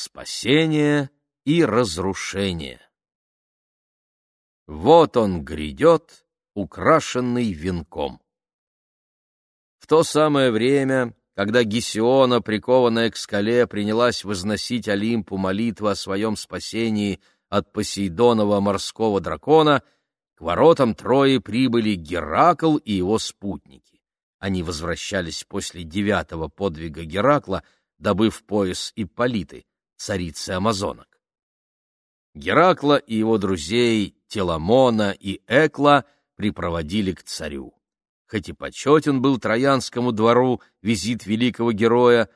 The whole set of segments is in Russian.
спасение и разрушение. Вот он грядет, украшенный венком. В то самое время, когда Гесиона, прикованная к скале, принялась возносить Олимпу молитву о своем спасении от Посейдонова морского дракона, к воротам Трои прибыли Геракл и его спутники. Они возвращались после девятого подвига Геракла, добыв пояс Ипполиты, царицы амазонок. Геракла и его друзей Теламона и Экла припроводили к царю. Хоть и почетен был Троянскому двору визит великого героя,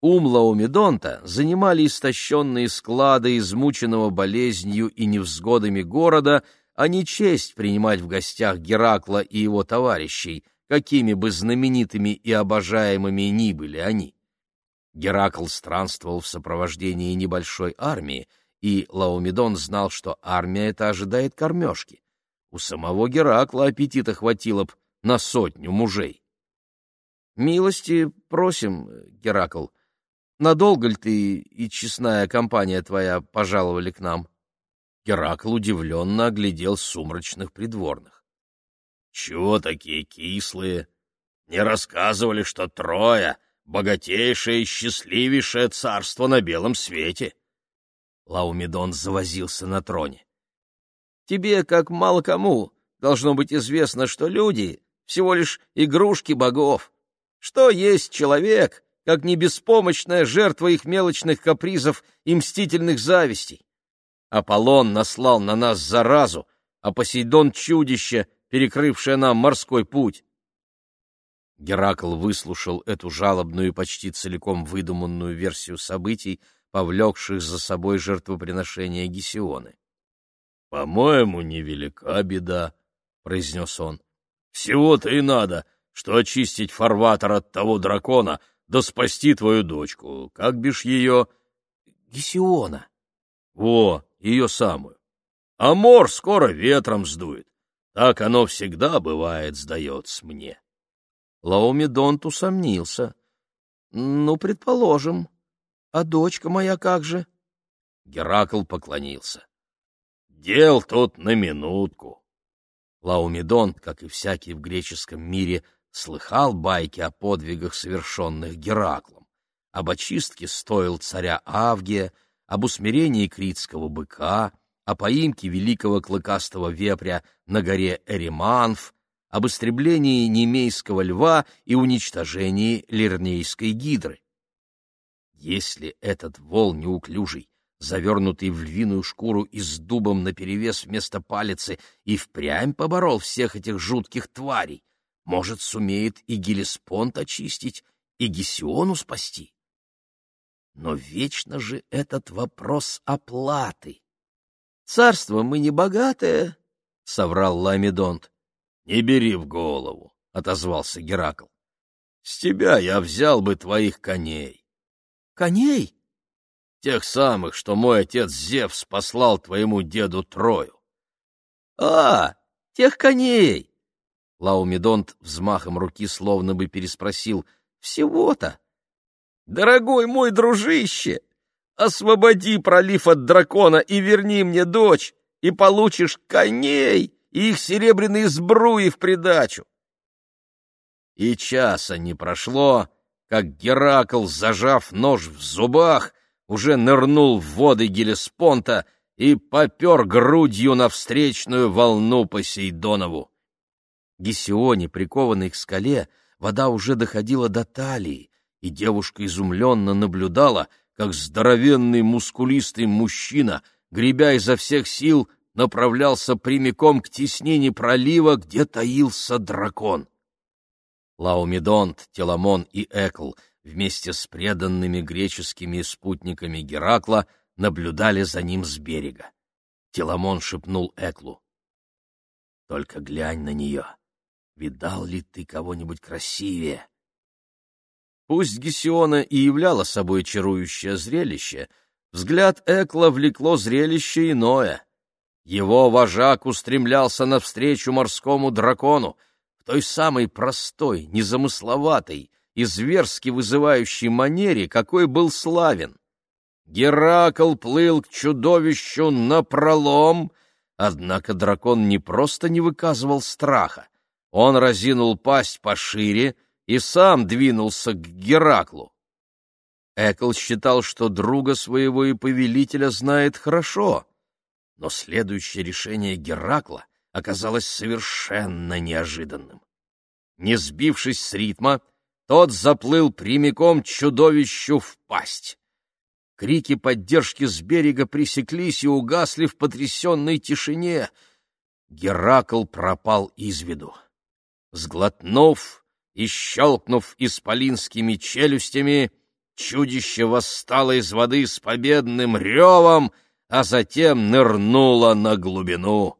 ум Лаомедонта занимали истощенные склады измученного болезнью и невзгодами города, а не честь принимать в гостях Геракла и его товарищей, какими бы знаменитыми и обожаемыми ни были они. Геракл странствовал в сопровождении небольшой армии, и Лаомедон знал, что армия эта ожидает кормежки. У самого Геракла аппетита хватило б на сотню мужей. «Милости просим, Геракл, надолго ли ты и честная компания твоя пожаловали к нам?» Геракл удивленно оглядел сумрачных придворных. «Чего такие кислые? Не рассказывали, что Троя богатейшее и счастливейшее царство на белом свете. Лаумедон завозился на троне. Тебе, как мало кому, должно быть известно, что люди — всего лишь игрушки богов. Что есть человек, как не беспомощная жертва их мелочных капризов и мстительных завистей? Аполлон наслал на нас заразу, а Посейдон — чудище, перекрывшее нам морской путь. Геракл выслушал эту жалобную и почти целиком выдуманную версию событий, повлекших за собой жертвоприношение Гесионы. — По-моему, невелика беда, — произнес он. — Всего-то и надо, что очистить фарватер от того дракона, да спасти твою дочку. Как бишь ее? — Гесиона. — Во, ее самую. А мор скоро ветром сдует. Так оно всегда бывает, сдается мне. Лаомедонт усомнился. — Ну, предположим. А дочка моя как же? Геракл поклонился. — Дел тут на минутку. Лаомедонт, как и всякий в греческом мире, слыхал байки о подвигах, совершенных Гераклом, об очистке стоил царя Авгия, об усмирении критского быка, о поимке великого клыкастого вепря на горе Эриманф, об истреблении немейского льва и уничтожении лирнейской гидры. Если этот вол неуклюжий, завернутый в львиную шкуру и с дубом наперевес вместо палицы, и впрямь поборол всех этих жутких тварей, может, сумеет и Гелеспонт очистить, и Гесиону спасти. Но вечно же этот вопрос оплаты. «Царство мы не богатое», — соврал Ламедонт. Не бери в голову, — отозвался Геракл. — С тебя я взял бы твоих коней. — Коней? — Тех самых, что мой отец Зевс послал твоему деду Трою. — А, тех коней! Лаумедонт взмахом руки словно бы переспросил. — Всего-то? — Дорогой мой дружище, освободи пролив от дракона и верни мне дочь, и получишь коней! — и их серебряные сбруи в придачу. И часа не прошло, как Геракл, зажав нож в зубах, уже нырнул в воды Гелеспонта и попер грудью на встречную волну Посейдонову. Гесионе, прикованной к скале, вода уже доходила до талии, и девушка изумленно наблюдала, как здоровенный мускулистый мужчина, гребя изо всех сил, направлялся прямиком к теснине пролива, где таился дракон. Лаумедонт, Теламон и Экл вместе с преданными греческими спутниками Геракла наблюдали за ним с берега. Теламон шепнул Эклу. — Только глянь на нее. Видал ли ты кого-нибудь красивее? Пусть Гесиона и являла собой чарующее зрелище, взгляд Экла влекло зрелище иное — его вожак устремлялся навстречу морскому дракону в той самой простой, незамысловатой и зверски вызывающей манере, какой был славен. Геракл плыл к чудовищу напролом, однако дракон не просто не выказывал страха, он разинул пасть пошире и сам двинулся к Гераклу. Экл считал, что друга своего и повелителя знает хорошо, но следующее решение Геракла оказалось совершенно неожиданным. Не сбившись с ритма, тот заплыл прямиком чудовищу в пасть. Крики поддержки с берега пресеклись и угасли в потрясенной тишине. Геракл пропал из виду. Сглотнув и щелкнув исполинскими челюстями, чудище восстало из воды с победным ревом, а затем нырнуло на глубину.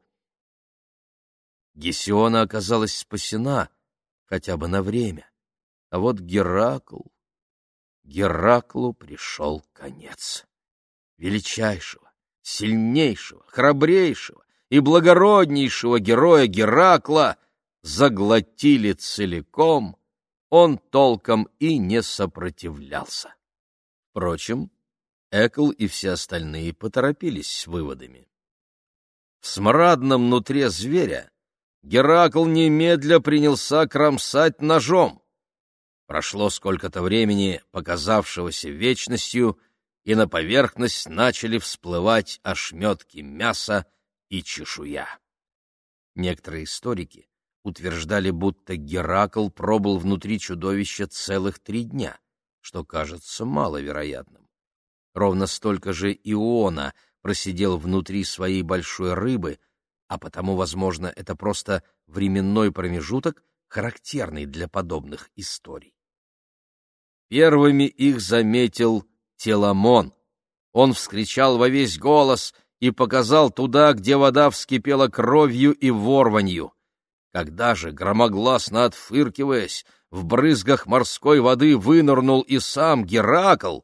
Гесиона оказалась спасена хотя бы на время, а вот Геракл... Гераклу пришел конец. Величайшего, сильнейшего, храбрейшего и благороднейшего героя Геракла — заглотили целиком, он толком и не сопротивлялся. Впрочем, Экл и все остальные поторопились с выводами. В смрадном нутре зверя Геракл немедля принялся кромсать ножом. Прошло сколько-то времени, показавшегося вечностью, и на поверхность начали всплывать ошметки мяса и чешуя. Некоторые историки утверждали, будто Геракл пробыл внутри чудовища целых три дня, что кажется маловероятным. Ровно столько же Иона просидел внутри своей большой рыбы, а потому, возможно, это просто временной промежуток, характерный для подобных историй. Первыми их заметил Теламон. Он вскричал во весь голос и показал туда, где вода вскипела кровью и ворванью. Когда же, громогласно отфыркиваясь, в брызгах морской воды вынырнул и сам Геракл,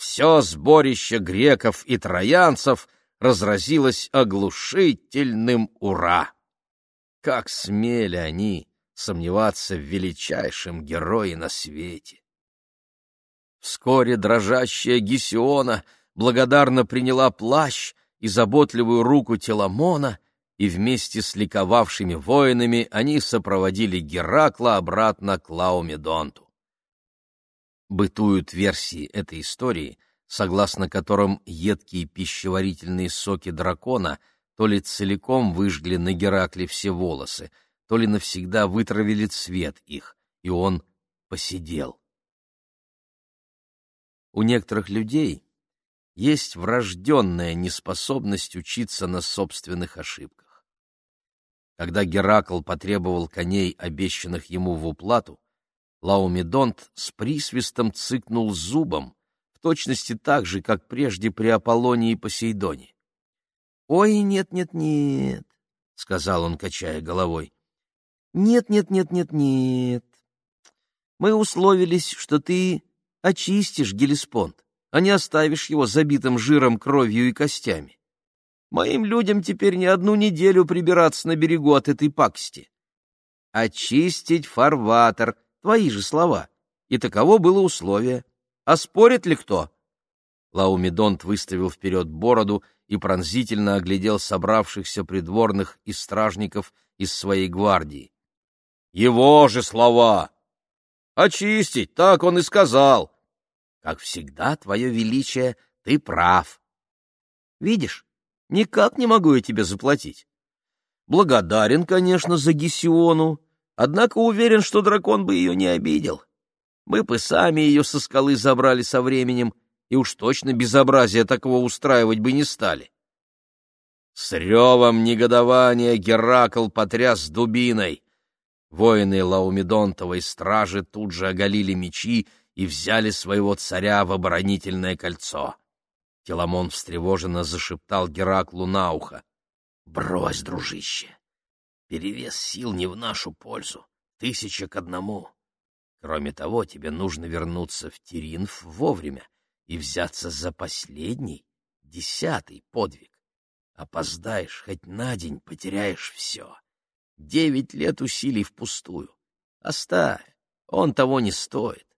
все сборище греков и троянцев разразилось оглушительным «Ура!». Как смели они сомневаться в величайшем герое на свете! Вскоре дрожащая Гесиона благодарно приняла плащ и заботливую руку Теламона — и вместе с ликовавшими воинами они сопроводили Геракла обратно к Лаумедонту. Бытуют версии этой истории, согласно которым едкие пищеварительные соки дракона то ли целиком выжгли на Геракле все волосы, то ли навсегда вытравили цвет их, и он посидел. У некоторых людей есть врожденная неспособность учиться на собственных ошибках. Когда Геракл потребовал коней, обещанных ему в уплату, Лаумедонт с присвистом цыкнул зубом, в точности так же, как прежде при Аполлонии и Посейдоне. — Ой, нет-нет-нет, — сказал он, качая головой. — Нет-нет-нет-нет-нет. Мы условились, что ты очистишь Гелеспонд, а не оставишь его забитым жиром, кровью и костями. Моим людям теперь не одну неделю прибираться на берегу от этой пакости. Очистить фарватер, твои же слова. И таково было условие. А спорит ли кто? Лаумедонт выставил вперед бороду и пронзительно оглядел собравшихся придворных и стражников из своей гвардии. Его же слова! Очистить, так он и сказал. Как всегда, твое величие, ты прав. Видишь, Никак не могу я тебе заплатить. Благодарен, конечно, за Гесиону, однако уверен, что дракон бы ее не обидел. Мы бы сами ее со скалы забрали со временем, и уж точно безобразия такого устраивать бы не стали. С ревом негодования Геракл потряс дубиной. Воины Лаумедонтовой стражи тут же оголили мечи и взяли своего царя в оборонительное кольцо. Теламон встревоженно зашептал Гераклу на ухо. — Брось, дружище! Перевес сил не в нашу пользу. Тысяча к одному. Кроме того, тебе нужно вернуться в Теринф вовремя и взяться за последний, десятый подвиг. Опоздаешь хоть на день, потеряешь все. Девять лет усилий впустую. Оставь, он того не стоит.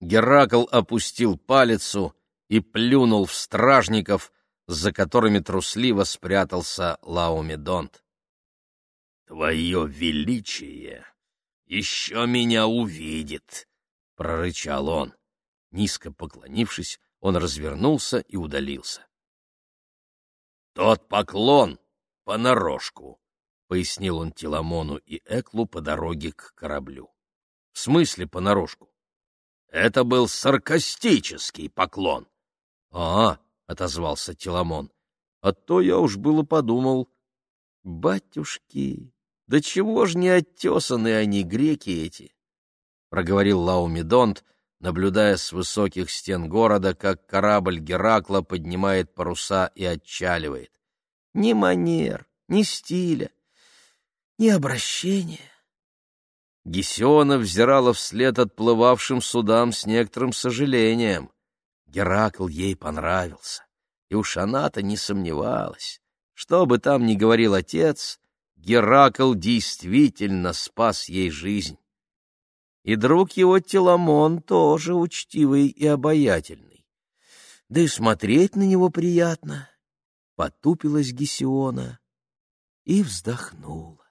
Геракл опустил палицу и плюнул в стражников, за которыми трусливо спрятался Лаумедонт. «Твое величие еще меня увидит!» — прорычал он. Низко поклонившись, он развернулся и удалился. «Тот поклон понарошку», — пояснил он Теламону и Эклу по дороге к кораблю. «В смысле понарошку?» «Это был саркастический поклон». «А, — отозвался Теламон, — а то я уж было подумал. Батюшки, да чего ж не оттесаны они, греки эти?» — проговорил Лаумедонт, наблюдая с высоких стен города, как корабль Геракла поднимает паруса и отчаливает. Ни манер, ни стиля, ни обращения. Гесиона взирала вслед отплывавшим судам с некоторым сожалением. Геракл ей понравился, и уж она-то не сомневалась. Что бы там ни говорил отец, Геракл действительно спас ей жизнь. И друг его Теламон тоже учтивый и обаятельный. Да и смотреть на него приятно. Потупилась Гесиона и вздохнула.